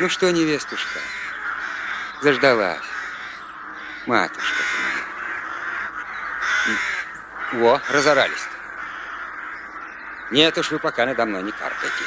Ну что, невестушка, заждалась, матушка ты моя. Во, разорались-то. Нет уж вы пока надо мной не каркайте.